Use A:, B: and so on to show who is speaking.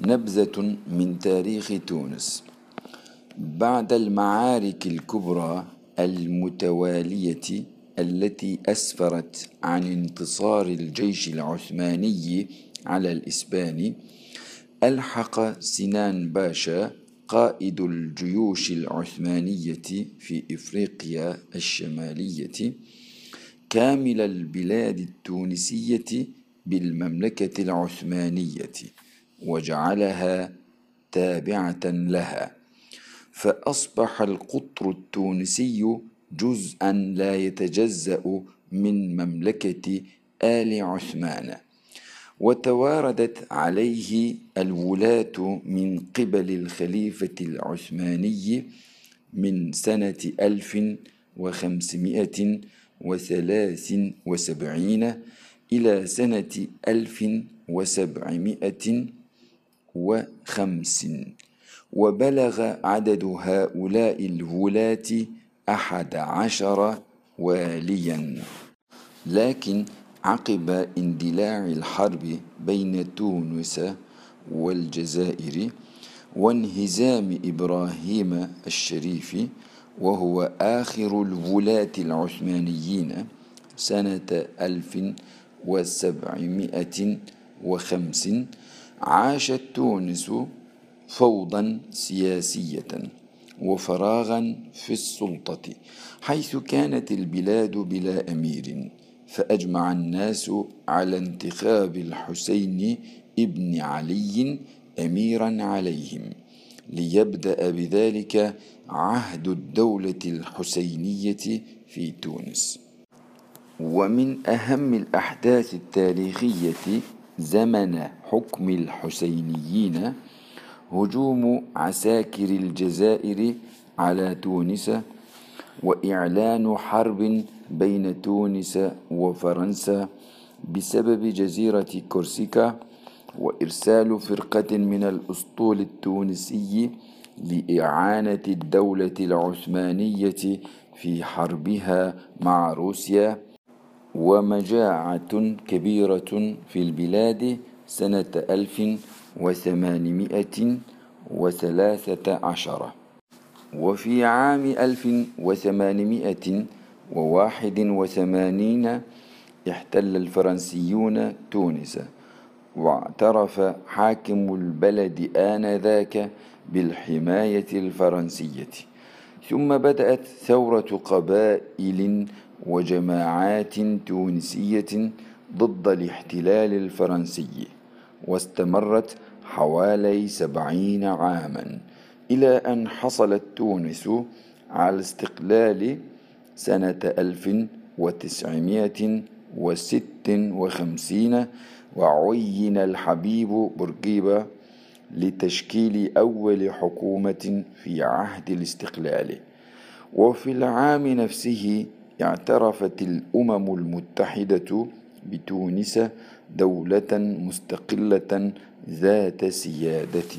A: نبذة من تاريخ تونس. بعد المعارك الكبرى المتوالية التي أسفرت عن انتصار الجيش العثماني على الإسبان ألحق سنان باشا قائد الجيوش العثمانية في إفريقيا الشمالية كامل البلاد التونسية بالمملكة العثمانية. وجعلها تابعة لها. فأصبح القطر التونسي جزءا لا يتجزأ من مملكة آل عثمان. وتواردت عليه الولاة من قبل الخليفة العثماني من سنة ألف وخمسمائة وثلاث وسبعين إلى سنة ألف وسبعمائة وخمس. وبلغ عدد هؤلاء الولاة أحد عشر واليا. لكن عقب اندلاع الحرب بين تونس والجزائر وانهزام إبراهيم الشريف وهو آخر الولاة العثمانيين سنة ألف وسبعمائة وخمس عاشت تونس فوضا سياسية وفراغا في السلطة حيث كانت البلاد بلا أمير فأجمع الناس على انتخاب الحسين ابن علي أميرا عليهم ليبدأ بذلك عهد الدولة الحسينية في تونس. ومن أهم الأحداث التاريخية زمن حكم الحسينيين هجوم عساكر الجزائر على تونس وإعلان حرب بين تونس وفرنسا بسبب جزيرة كورسيكا وإرسال فرقة من الأسطول التونسي لإعانة الدولة العثمانية في حربها مع روسيا. ومجاعة كبيرة في البلاد سنة ألف وثمانمائة وثلاثة عشر. وفي عام ألف وثمانمائة وواحد وثمانين احتل الفرنسيون تونس واعترف حاكم البلد آنذاك بالحماية الفرنسية. ثم بدأت ثورة قبائل وجماعات تونسية ضد الاحتلال الفرنسي واستمرت حوالي سبعين عاما إلى أن حصلت تونس على الاستقلال سنة ألف وتسعمائة وست وخمسين وعين الحبيب بورقيبة لتشكيل أول حكومة في عهد الاستقلال. وفي العام نفسه اعترفت الأمم المتحدة بتونس دولة مستقلة ذات سيادة.